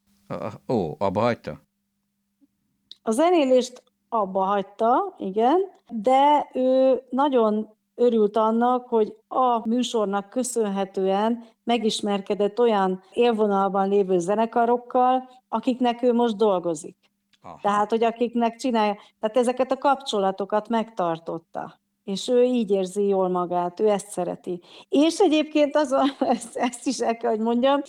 Ó, abba hagyta? A zenélést abba hagyta, igen, de ő nagyon örült annak, hogy a műsornak köszönhetően megismerkedett olyan élvonalban lévő zenekarokkal, akiknek ő most dolgozik. Aha. Tehát, hogy akiknek csinálja, tehát ezeket a kapcsolatokat megtartotta. És ő így érzi jól magát, ő ezt szereti. És egyébként az [LAUGHS] ezt, ezt is el kell, hogy mondjam,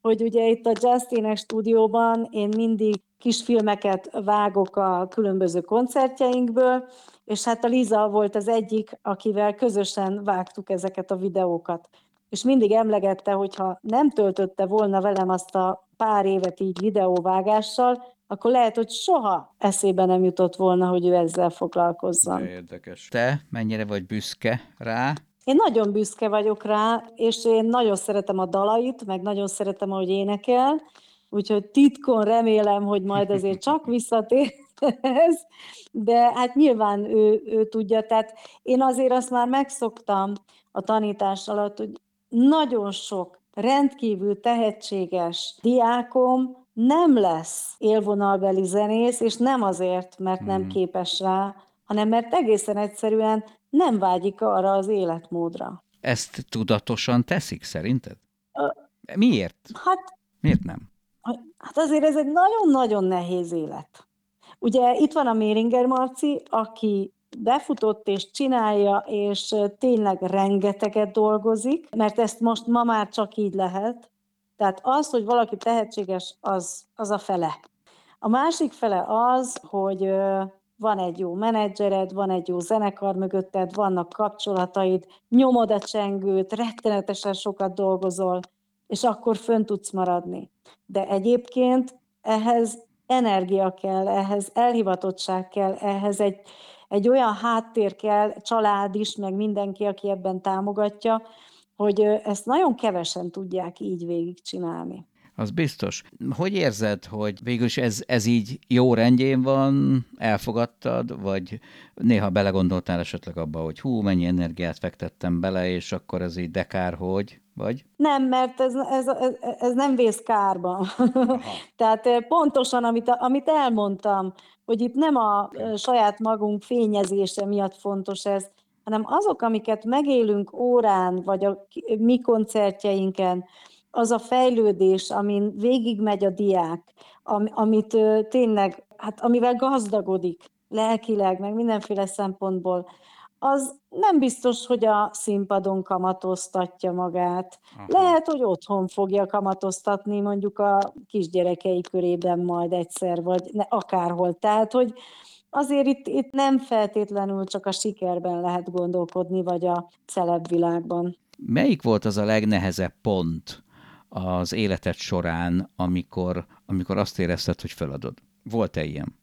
hogy ugye itt a Justinek stúdióban én mindig kisfilmeket vágok a különböző koncertjeinkből, és hát a Liza volt az egyik, akivel közösen vágtuk ezeket a videókat. És mindig emlegette, hogy ha nem töltötte volna velem azt a pár évet így videóvágással, akkor lehet, hogy soha eszébe nem jutott volna, hogy ő ezzel foglalkozzon. De érdekes. Te mennyire vagy büszke rá? Én nagyon büszke vagyok rá, és én nagyon szeretem a dalait, meg nagyon szeretem, ahogy énekel, úgyhogy titkon remélem, hogy majd azért csak [LAUGHS] visszatér ez, de hát nyilván ő, ő tudja, tehát én azért azt már megszoktam a tanítás alatt, hogy nagyon sok rendkívül tehetséges diákom nem lesz élvonalbeli zenész, és nem azért, mert nem Mhm. képes rá, hanem mert egészen egyszerűen nem vágyik arra az életmódra. Ezt tudatosan teszik szerinted? Miért? Hát, Miért nem? hát azért ez egy nagyon-nagyon nehéz élet. Ugye itt van a Méringer Marci, aki befutott és csinálja, és tényleg rengeteget dolgozik, mert ezt most ma már csak így lehet. Tehát az, hogy valaki tehetséges, az, az a fele. A másik fele az, hogy van egy jó menedzsered, van egy jó zenekar mögötted, vannak kapcsolataid, nyomod a csengőt, rettenetesen sokat dolgozol, és akkor fönn tudsz maradni. De egyébként ehhez energia kell, ehhez elhivatottság kell, ehhez egy, egy olyan háttér kell, család is, meg mindenki, aki ebben támogatja, hogy ezt nagyon kevesen tudják így végigcsinálni. Az biztos. Hogy érzed, hogy végülis ez, ez így jó rendjén van, elfogadtad, vagy néha belegondoltál esetleg abba, hogy hú, mennyi energiát fektettem bele, és akkor ez így dekár, hogy, vagy? Nem, mert ez, ez, ez, ez nem vész kárba. [LAUGHS] Tehát pontosan, amit, amit elmondtam, hogy itt nem a saját magunk fényezése miatt fontos ez, hanem azok, amiket megélünk órán, vagy a mi koncertjeinken, az a fejlődés, amin végigmegy a diák, am, amit tényleg, hát amivel gazdagodik lelkileg, meg mindenféle szempontból, az nem biztos, hogy a színpadon kamatoztatja magát. Aha. Lehet, hogy otthon fogja kamatoztatni mondjuk a kisgyerekei körében majd egyszer, vagy ne, akárhol. Tehát, hogy azért itt, itt nem feltétlenül csak a sikerben lehet gondolkodni, vagy a celeb világban. Melyik volt az a legnehezebb pont, az életed során, amikor, amikor azt érezted, hogy feladod? Volt-e ilyen?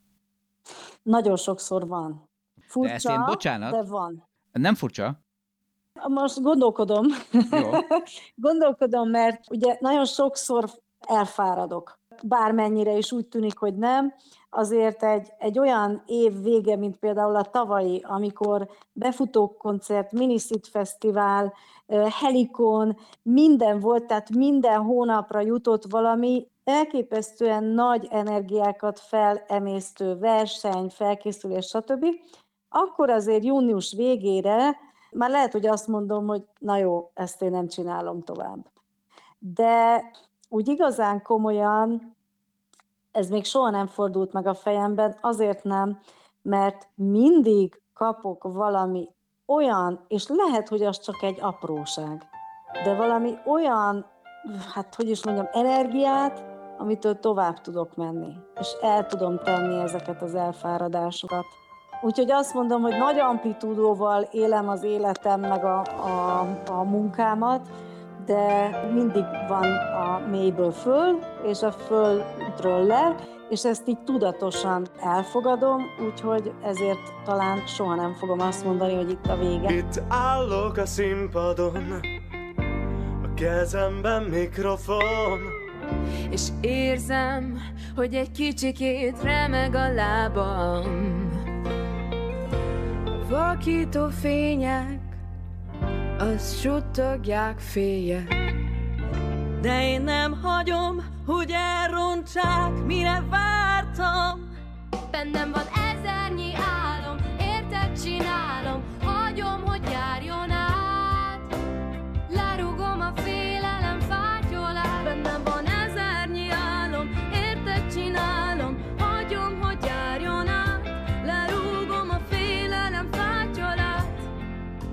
Nagyon sokszor van. Furcsa, de ezt én, bocsánat, de van. Nem furcsa? Most gondolkodom. Jó. [LAUGHS] gondolkodom, mert ugye nagyon sokszor elfáradok. Bármennyire is úgy tűnik, hogy nem, azért egy, egy olyan év vége, mint például a tavalyi, amikor befutókoncert, Miniszit Fesztivál, Helikon, minden volt, tehát minden hónapra jutott valami elképesztően nagy energiákat felemésztő verseny, felkészülés, stb. Akkor azért június végére már lehet, hogy azt mondom, hogy na jó, ezt én nem csinálom tovább. De úgy igazán komolyan ez még soha nem fordult meg a fejemben, azért nem, mert mindig kapok valami olyan, és lehet, hogy az csak egy apróság, de valami olyan, hát hogy is mondjam, energiát, amitől tovább tudok menni, és el tudom tenni ezeket az elfáradásokat. Úgyhogy azt mondom, hogy nagy amplitúdóval élem az életem, meg a, a, a munkámat, de mindig van a mélyből föl, és a földről le, és ezt így tudatosan elfogadom, úgyhogy ezért talán soha nem fogom azt mondani, hogy itt a vége. Itt állok a színpadon, a kezemben mikrofon, és érzem, hogy egy kicsikét remeg a lábam. Vakító fények azt suttogják féljek. De én nem hagyom, hogy elrontsák, mire vártam. Bennem van ezernyi álom, érted csinálom, hagyom, hogy járjon át. Lerúgom a félelem fátyolát, bennem van ezernyi álom, érted csinálom, hagyom, hogy járjon át. Lerúgom a félelem fátyolát.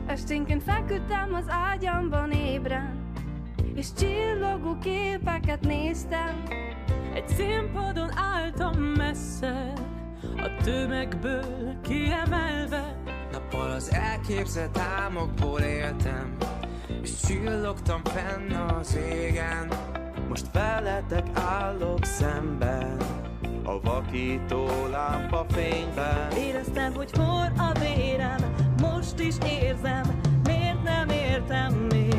Esténként feküdtem az ágyamban ébren, és csillogó képeket néztem. Egy színpadon álltam messze, a tömegből kiemelve. Nappal az elképzett álmokból éltem, és csillogtam fenn az égen. Most veletek állok szemben, a vakító lámpa fényben. Éreztem, hogy for a vérem, most is érzem, miért nem értem még.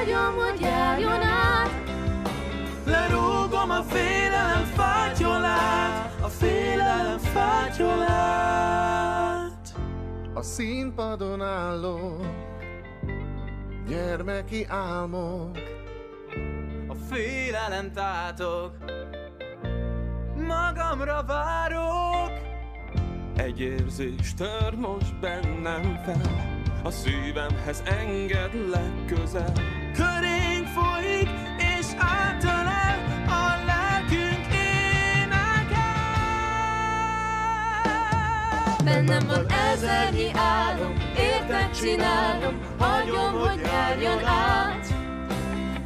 Hagyom, hogy járjon át. Lerúgom a félelem fátyolát, a félelem fátyolát. A színpadon álló gyermeki álmok, A félelem tátok Magamra várok Egy érzés tör most bennem fel A szívemhez engedlek közel Bennem van ezernyi álom, érted csinálom, hagyom, hogy járjon át.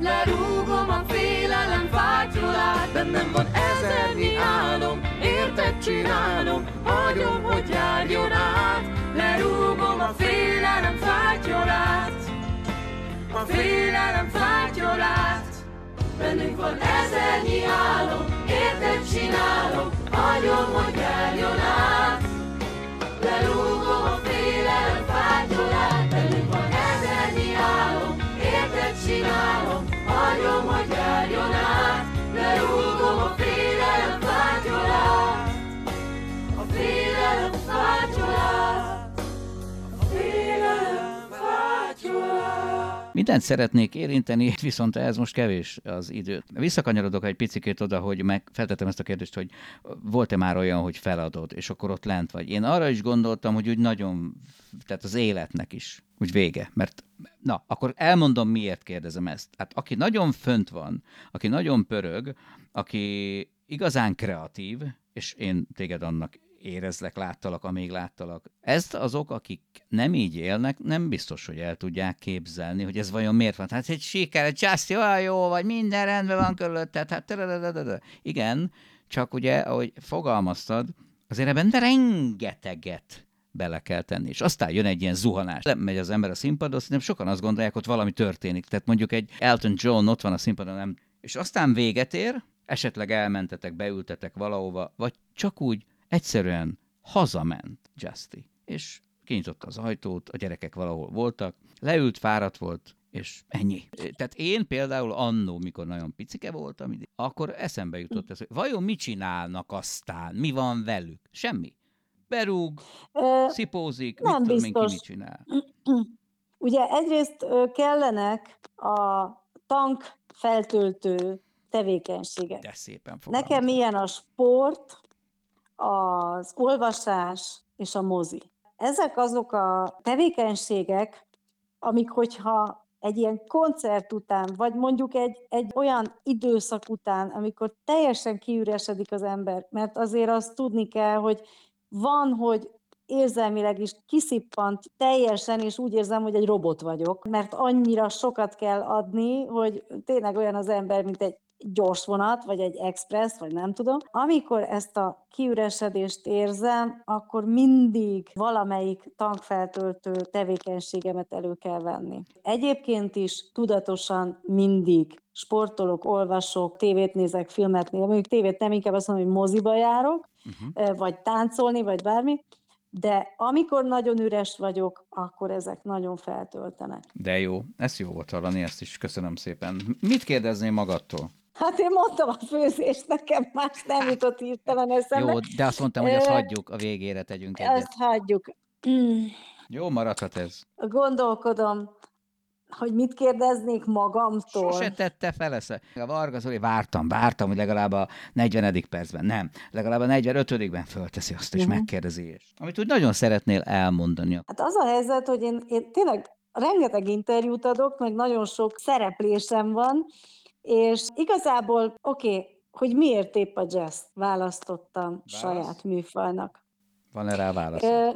Lerúgom a félelem fátyolát, bennem van ezernyi álom, érted csinálom, hagyom, hogy járjon át. Lerúgom a félelem fátyolát, a félelem fátyolát. Bennünk van ezernyi álom, érted csinálom, hagyom, hogy járjon át. Lerúgom a félelem Mindent szeretnék érinteni, [LAUGHS] viszont ez most kevés az idő. Visszakanyarodok egy picikét oda, hogy meg feltettem ezt a kérdést, hogy volt-e már olyan, hogy feladod, és akkor ott lent vagy. Én arra is gondoltam, hogy úgy nagyon, tehát az életnek is, úgy vége. Mert na, akkor elmondom, miért kérdezem ezt. Hát aki nagyon fönt van, aki nagyon pörög, aki igazán kreatív, és én téged annak érezlek, láttalak, amíg láttalak. Ezt azok, akik nem így élnek, nem biztos, hogy el tudják képzelni, hogy ez vajon miért van. Hát egy siker, egy just olyan jó, vagy minden rendben van körülötted, hát igen, csak ugye, ahogy fogalmaztad, azért ebben rengeteget bele kell tenni. És aztán jön egy ilyen zuhanás. Megy az ember a színpadon, szerintem sokan azt gondolják, ott valami történik. Tehát mondjuk egy Elton John ott van a színpadon, nem. és aztán véget ér, esetleg elmentetek, beültetek valahova, vagy csak úgy egyszerűen hazament Justy, és kinyitotta az ajtót, a gyerekek valahol voltak, leült, fáradt volt, és ennyi. Tehát én például annó, mikor nagyon picike voltam, akkor eszembe jutott ez, hogy vajon mit csinálnak aztán, mi van velük? Semmi. Berúg, Ö, szipózik, nem mit tudom én, ki biztos. mit csinál. [CLEARS THROAT] Ugye egyrészt kellenek a tank feltöltő tevékenységek. De szépen fogalmaz. Nekem ilyen a sport, az olvasás és a mozi. Ezek azok a tevékenységek, amik, hogyha egy ilyen koncert után, vagy mondjuk egy, egy olyan időszak után, amikor teljesen kiüresedik az ember, mert azért azt tudni kell, hogy van, hogy érzelmileg is kiszippant teljesen, és úgy érzem, hogy egy robot vagyok, mert annyira sokat kell adni, hogy tényleg olyan az ember, mint egy gyors vonat, vagy egy express, vagy nem tudom. Amikor ezt a kiüresedést érzem, akkor mindig valamelyik tankfeltöltő tevékenységemet elő kell venni. Egyébként is tudatosan mindig sportolok, olvasok, tévét nézek, filmet nézek, mondjuk tévét nem, inkább azt mondom, hogy moziba járok, uh-huh. vagy táncolni, vagy bármi, de amikor nagyon üres vagyok, akkor ezek nagyon feltöltenek. De jó, ez jó volt hallani, ezt is köszönöm szépen. Mit kérdezném magadtól? Hát én mondtam a főzést, nekem más nem jutott hirtelen eszembe. Jó, de azt mondtam, hogy azt hagyjuk, a végére tegyünk egyet. Ezt hagyjuk. Jó, maradhat ez. Gondolkodom, hogy mit kérdeznék magamtól. Sose tette fel ezt. A Varga Zoli, vártam, vártam, hogy legalább a 40. percben, nem, legalább a 45-ben fölteszi azt, és Mhm. megkérdezi. És, amit úgy nagyon szeretnél elmondani. Hát az a helyzet, hogy én, én tényleg rengeteg interjút adok, meg nagyon sok szereplésem van, és igazából, oké, okay, hogy miért épp a jazz választottam Válasz? saját műfajnak. Van-e rá válasz? Ö,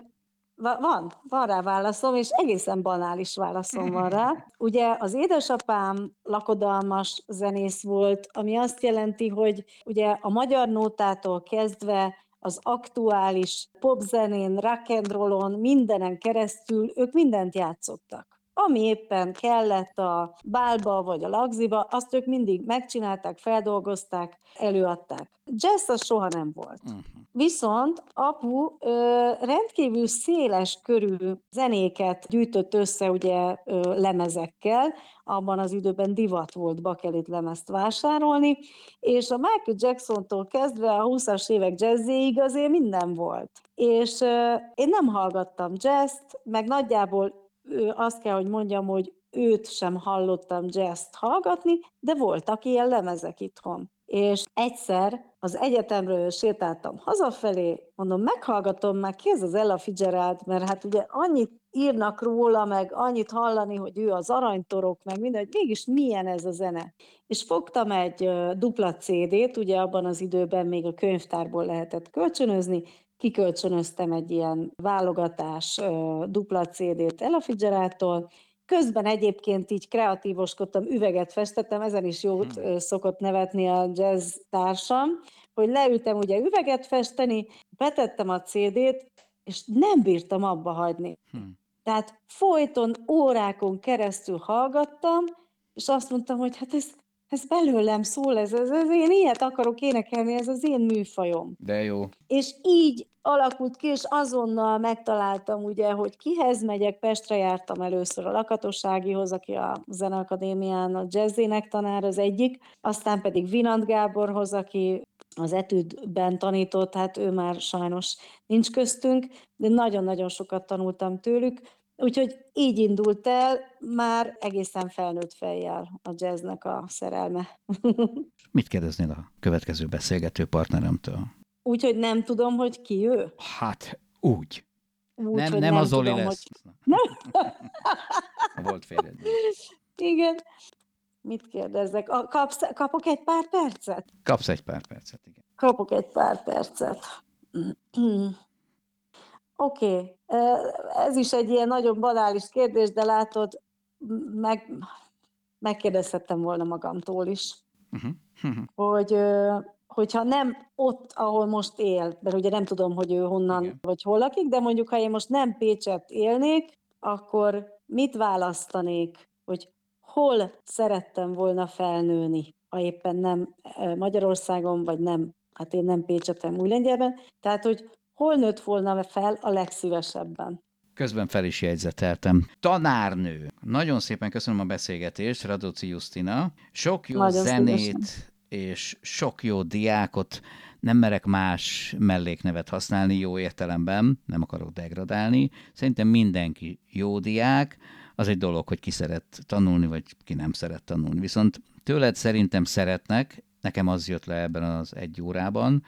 va- Van, van rá válaszom, és egészen banális válaszom van rá. [LAUGHS] Ugye az édesapám lakodalmas zenész volt, ami azt jelenti, hogy ugye a magyar nótától kezdve az aktuális popzenén, rock and rollon, mindenen keresztül ők mindent játszottak. Ami éppen kellett a bálba vagy a lagziba, azt ők mindig megcsinálták, feldolgozták, előadták. Jazz az soha nem volt. Uh-huh. Viszont apu ö, rendkívül széles körű zenéket gyűjtött össze ugye ö, lemezekkel, abban az időben divat volt bakelit lemezt vásárolni, és a Michael Jacksontól kezdve a 20-as évek jazzéig azért minden volt. És ö, én nem hallgattam jazzt, meg nagyjából azt kell, hogy mondjam, hogy őt sem hallottam jazzt hallgatni, de voltak ilyen lemezek itthon. És egyszer az egyetemről sétáltam hazafelé, mondom, meghallgatom már, ki ez az Ella Fitzgerald, mert hát ugye annyit írnak róla, meg annyit hallani, hogy ő az aranytorok, meg minden, hogy mégis milyen ez a zene. És fogtam egy dupla CD-t, ugye abban az időben még a könyvtárból lehetett kölcsönözni, kikölcsönöztem egy ilyen válogatás dupla CD-t Ella Fitzgeraldtól, Közben egyébként így kreatívoskodtam, üveget festettem, ezen is jót Hmm. szokott nevetni a jazz társam, hogy leültem ugye üveget festeni, betettem a CD-t, és nem bírtam abba hagyni. Hm. Tehát folyton, órákon keresztül hallgattam, és azt mondtam, hogy hát ez, ez belőlem szól, ez, ez, ez, én ilyet akarok énekelni, ez az én műfajom. De jó. És így alakult ki, és azonnal megtaláltam, ugye, hogy kihez megyek, Pestre jártam először a Lakatosságihoz, aki a Zeneakadémián a jazzének tanár az egyik, aztán pedig Vinant Gáborhoz, aki az etüdben tanított, hát ő már sajnos nincs köztünk, de nagyon-nagyon sokat tanultam tőlük, úgyhogy így indult el már egészen felnőtt fejjel a jazznek a szerelme. [LAUGHS] Mit kérdeznél a következő beszélgető partneremtől? Úgyhogy nem tudom, hogy ki ő. Hát úgy. Úgy, nem, hogy nem, az tudom, lesz. Hogy... [LAUGHS] A volt férjed. Igen. Mit kérdezzek? A, kapsz, kapok egy pár percet? Kapsz egy pár percet, igen. Kapok egy pár percet. [CLEARS THROAT] Oké, okay. ez is egy ilyen nagyon banális kérdés, de látod, meg, megkérdezhettem volna magamtól is, Uh-huh. hogy hogyha nem ott, ahol most él, mert ugye nem tudom, hogy ő honnan Igen. vagy hol lakik, de mondjuk, ha én most nem Pécset élnék, akkor mit választanék, hogy hol szerettem volna felnőni, ha éppen nem Magyarországon, vagy nem, hát én nem Pécseten, Újlengyelben, tehát, hogy hol nőtt volna fel a legszívesebben. Közben fel is jegyzeteltem. Tanárnő. Nagyon szépen köszönöm a beszélgetést, Radóci Justina. Sok jó Nagyon zenét szívesen. és sok jó diákot, nem merek más melléknevet használni jó értelemben, nem akarok degradálni. Szerintem mindenki jó diák, az egy dolog, hogy ki szeret tanulni, vagy ki nem szeret tanulni. Viszont tőled szerintem szeretnek, nekem az jött le ebben az egy órában.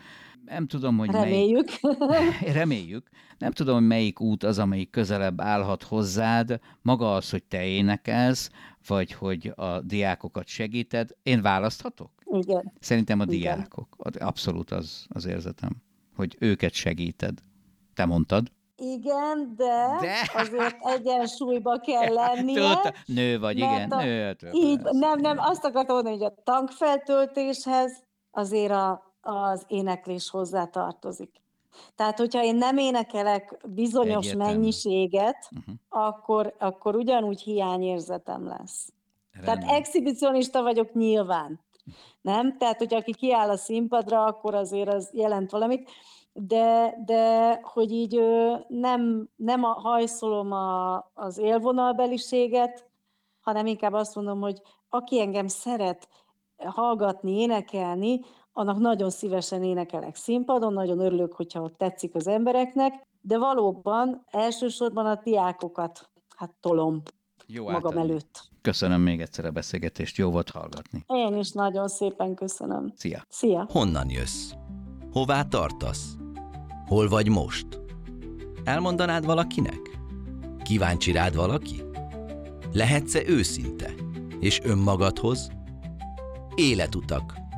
Nem tudom, hogy melyik... Reméljük. [LAUGHS] Reméljük. Nem tudom, hogy melyik út az, amelyik közelebb állhat hozzád, maga az, hogy te énekelsz, vagy hogy a diákokat segíted. Én választhatok? Igen. Szerintem a Igen. diákok. Abszolút az, az érzetem, hogy őket segíted. Te mondtad. Igen, de, De? azért [LAUGHS] egyensúlyba kell lennie. Tudta, nő vagy, igen, a- nő. Így, nem, nem, azt akartam mondani, hogy a tankfeltöltéshez azért a, az éneklés hozzá tartozik. Tehát, hogyha én nem énekelek bizonyos Egyértelmű. mennyiséget, Uh-huh. akkor, akkor ugyanúgy hiányérzetem lesz. Tehát Rendben. exhibicionista vagyok nyilván. Nem? Tehát, hogy aki kiáll a színpadra, akkor azért az jelent valamit, de, de hogy így nem, nem a, hajszolom a, az élvonalbeliséget, hanem inkább azt mondom, hogy aki engem szeret hallgatni, énekelni, annak nagyon szívesen énekelek színpadon, nagyon örülök, hogyha ott tetszik az embereknek, de valóban elsősorban a diákokat hát tolom Jó magam átadni. előtt. Köszönöm még egyszer a beszélgetést, jó volt hallgatni. Én is nagyon szépen köszönöm. Szia! Szia! Honnan jössz? Hová tartasz? Hol vagy most? Elmondanád valakinek? Kíváncsi rád valaki? Lehetsz-e őszinte? És önmagadhoz? Életutak,